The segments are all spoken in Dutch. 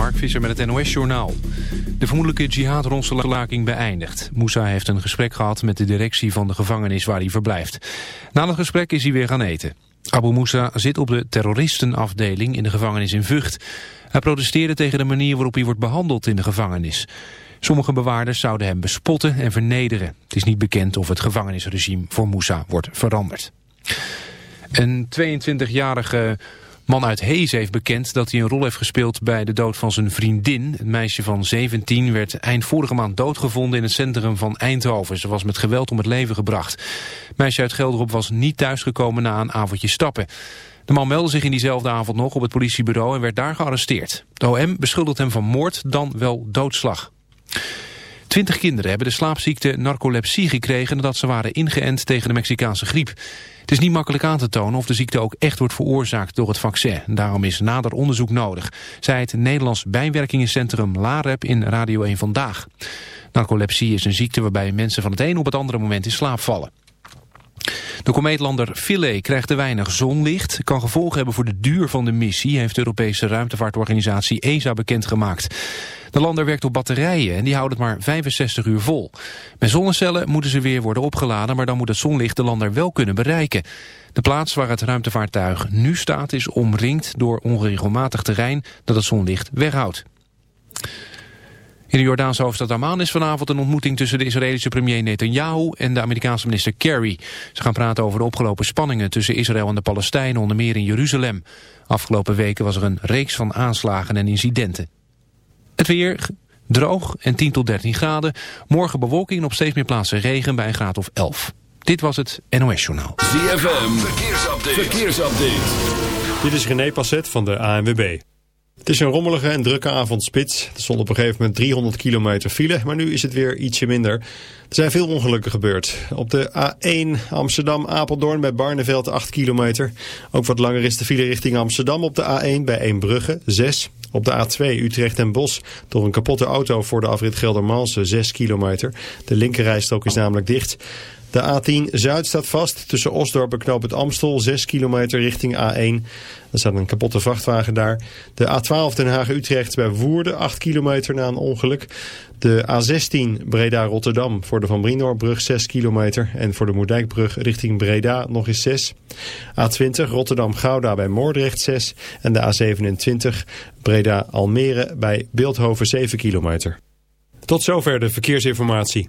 Mark Visser met het NOS-journaal. De vermoedelijke jihad-ronselaking beëindigd. Moussa heeft een gesprek gehad met de directie van de gevangenis waar hij verblijft. Na het gesprek is hij weer gaan eten. Abu Moussa zit op de terroristenafdeling in de gevangenis in Vught. Hij protesteerde tegen de manier waarop hij wordt behandeld in de gevangenis. Sommige bewaarders zouden hem bespotten en vernederen. Het is niet bekend of het gevangenisregime voor Moussa wordt veranderd. Een 22-jarige man uit Hees heeft bekend dat hij een rol heeft gespeeld bij de dood van zijn vriendin. Het meisje van 17 werd eind vorige maand doodgevonden in het centrum van Eindhoven. Ze was met geweld om het leven gebracht. Het meisje uit Gelderop was niet thuisgekomen na een avondje stappen. De man meldde zich in diezelfde avond nog op het politiebureau en werd daar gearresteerd. De OM beschuldigt hem van moord, dan wel doodslag. Twintig kinderen hebben de slaapziekte narcolepsie gekregen nadat ze waren ingeënt tegen de Mexicaanse griep. Het is niet makkelijk aan te tonen of de ziekte ook echt wordt veroorzaakt door het vaccin. Daarom is nader onderzoek nodig, zei het Nederlands bijwerkingencentrum LAREP in Radio 1 Vandaag. Narcolepsie is een ziekte waarbij mensen van het een op het andere moment in slaap vallen. De komeetlander Philae krijgt te weinig zonlicht. Kan gevolgen hebben voor de duur van de missie, heeft de Europese ruimtevaartorganisatie ESA bekendgemaakt. De lander werkt op batterijen en die houden het maar 65 uur vol. Met zonnecellen moeten ze weer worden opgeladen, maar dan moet het zonlicht de lander wel kunnen bereiken. De plaats waar het ruimtevaartuig nu staat is omringd door onregelmatig terrein dat het zonlicht weghoudt. In de Jordaanse hoofdstad Amman is vanavond een ontmoeting tussen de Israëlische premier Netanyahu en de Amerikaanse minister Kerry. Ze gaan praten over de opgelopen spanningen tussen Israël en de Palestijnen, onder meer in Jeruzalem. Afgelopen weken was er een reeks van aanslagen en incidenten. Het weer droog en 10 tot 13 graden. Morgen bewolking en op steeds meer plaatsen regen bij een graad of 11. Dit was het NOS Journaal. ZFM, verkeersupdate. verkeersupdate. Dit is René Passet van de ANWB. Het is een rommelige en drukke avondspits. Er stond op een gegeven moment 300 kilometer file, maar nu is het weer ietsje minder. Er zijn veel ongelukken gebeurd. Op de A1 Amsterdam-Apeldoorn bij Barneveld 8 kilometer. Ook wat langer is de file richting Amsterdam op de A1 bij Eembrugge 6. Op de A2 Utrecht en Bos door een kapotte auto voor de afrit Geldermalsen 6 kilometer. De linkerrijstrook is namelijk dicht. De A10 Zuid staat vast tussen Osdorp en Knoop het Amstel, 6 kilometer richting A1. Er staat een kapotte vrachtwagen daar. De A12 Den Haag-Utrecht bij Woerden, 8 kilometer na een ongeluk. De A16 Breda-Rotterdam voor de Van Brinoorbrug 6 kilometer. En voor de Moerdijkbrug richting Breda nog eens 6. A20 Rotterdam-Gouda bij Moordrecht 6. En de A27 Breda-Almere bij Beeldhoven 7 kilometer. Tot zover de verkeersinformatie.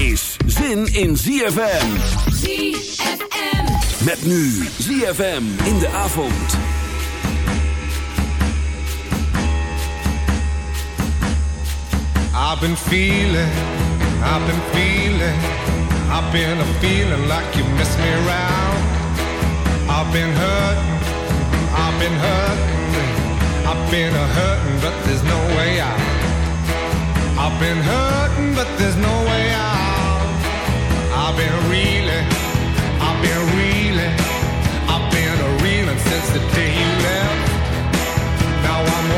Is zin in ZFM. ZFM. Met nu ZFM in de avond. I've been feeling, I've been feeling, I've been a feeling like you miss me around. been hurting, I've been a hurting, but there's no way out. I've been hurting, but there's no way out. I've been reeling, I've been reeling, I've been a reeling since the day you left. Now I'm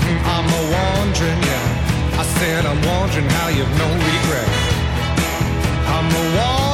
mhm, I'm a yeah. I said I'm wondering how you've no regret. I'm a wondering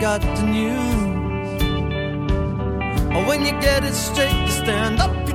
got the news. When you get it straight, you stand up.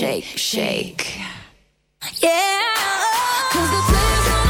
shake, shake. Yeah. Cause the players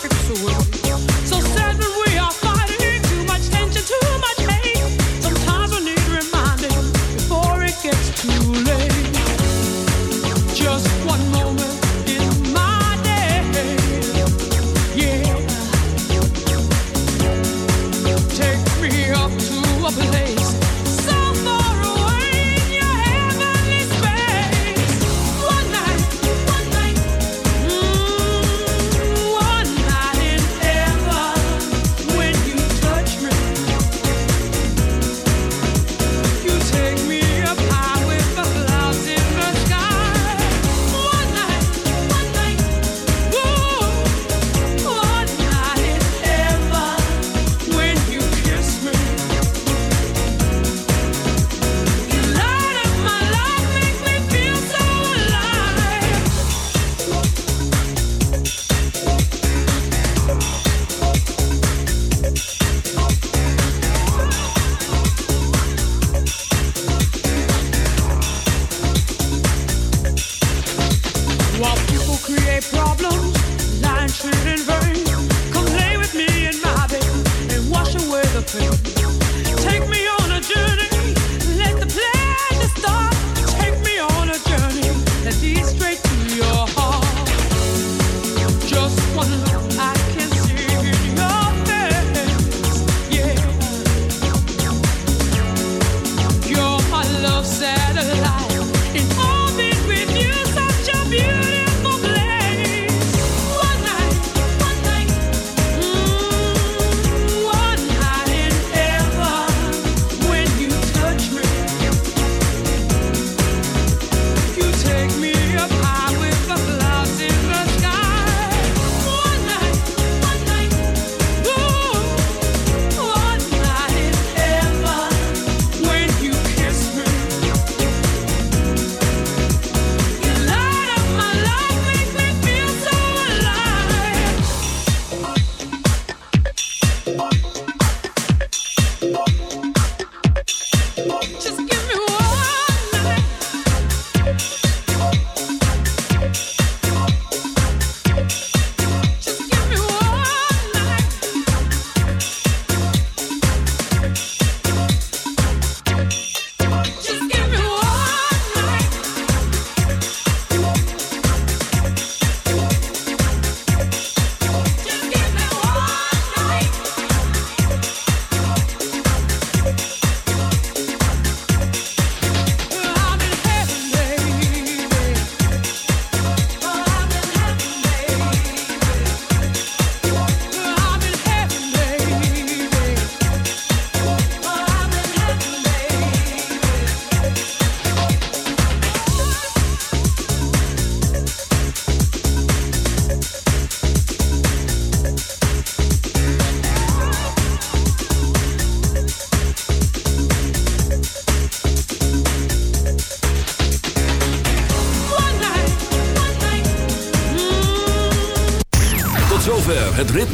perfect soul. So.